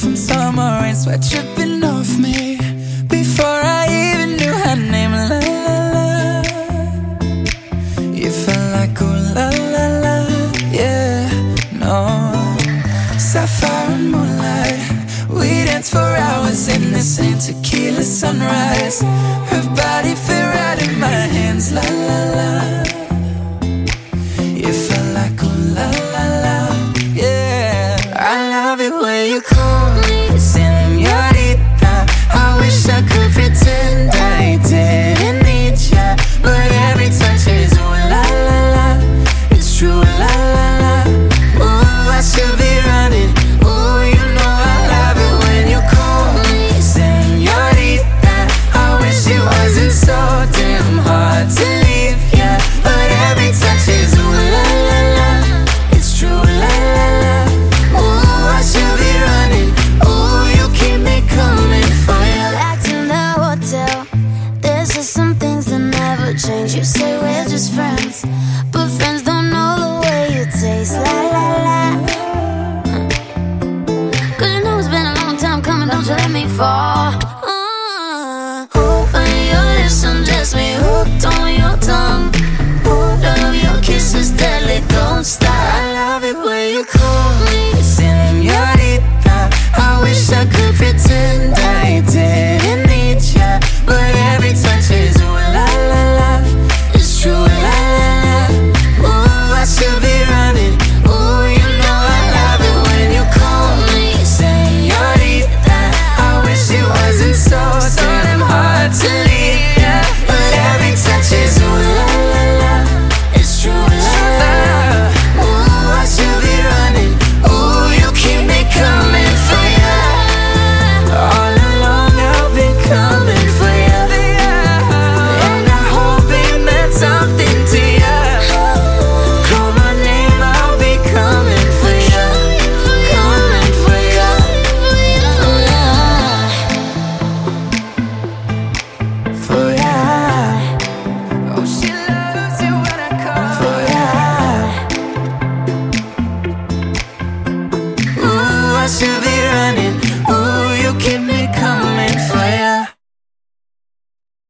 from summer rain, sweat dripping off me before I even knew her name. La la la, you felt like oh la la la, yeah, no. Sapphire and moonlight, we danced for hours in the same tequila sunrise. Her body fit right in my hands, la la la. you call me? change. You say we're just friends, but friends don't know the way you taste. La la la. Cause you know it's been a long time coming, don't you let me fall.